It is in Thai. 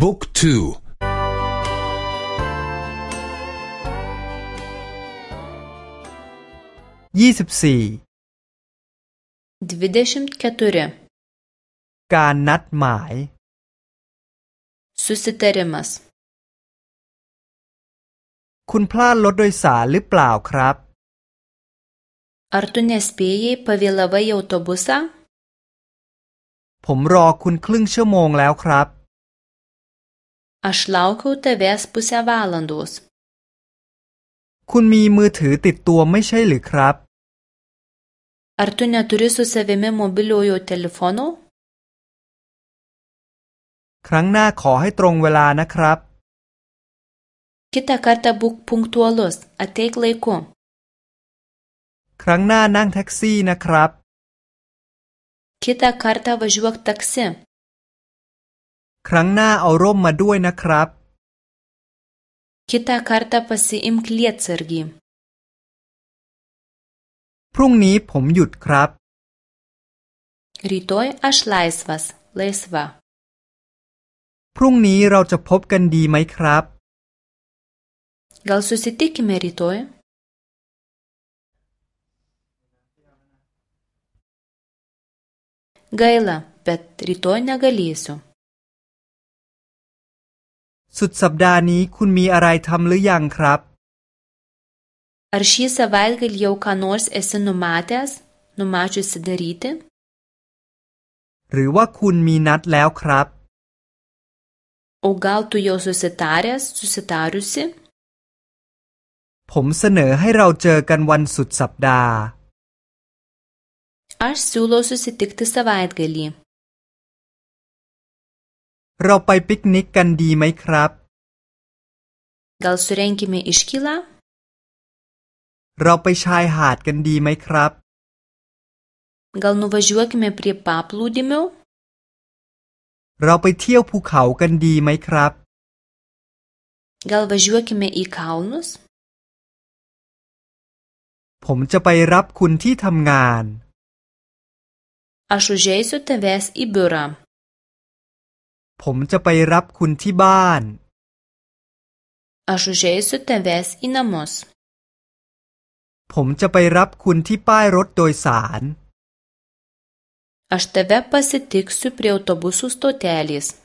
บุ๊กทูยี่สิบสี่ดวิดชิมคตุรการนัดหมายสุสเตเรมัสคุณพลาดรถโดยสารหรือเปล่าครับอ Ar tu n e s p ė j ย i p าวิลาวายอ u ต o b u s ą ผมรอคุณครึ่งชั่วโมงแล้วครับ Aš laukiau tavęs pusę valandos. คุณมีมือถือติดตัวไม่ใช่หรือครับ Ar tu neturi su savimi mobiliojo telefono? ครั้งหน้าขอให้ตรงเวลานะครับ Kitą kartą būk punktualus, ateik laiku. ครั้งหน้านั่งแท็กซี่นะครับ Kitą kartą važiuok taksi. ครั้งหน้าเอาร่มมาด้วยนะครับ Kitą kartą pasiimk lietsargį. พรุ่งนี้ผมหยุดครับ Rytoj aš laisvas, laisva. พรุ่งนี้เราจะพบกันดีไหมครับ Gal susitikime rytoj? ไกล่ะ bet rytoj negalėsiu. สุดสัปดาห์นี้คุณมีอะไรทำหรือยังครับ Ar šį savaitgalį jau ką nors esi numatęs, numačiusi daryti? หรือว่าคุณมีนัดแล้วครับ O gal tu jau susitaręs, susitariusi? ผมเสนอให้เราเจอกันวันสุดสัปดาห์ Aš siūlau susitikti savaitgalį. เราไปปิกนิกกันดีไหมครับ Gal surenkime i š k i l a เราไปชายหาดกันดีไหมครับ Gal nuvažiuokime prie p a p l u d i m i o เราไปเที่ยวภูเขากันดีไหมครับ Gal važiuokime i kalnus? ผมจะไปรับคุณที่ทำงาน Aš užeisiu tavęs į biurą. ผมจะไปรับคุณที่บ้าน Aš užeisiu tavęs į namus. ผมจะไปรับคุณที่ป้ายรถโดยสาร Aš tave pasitiksiu prie autobusų stotelės.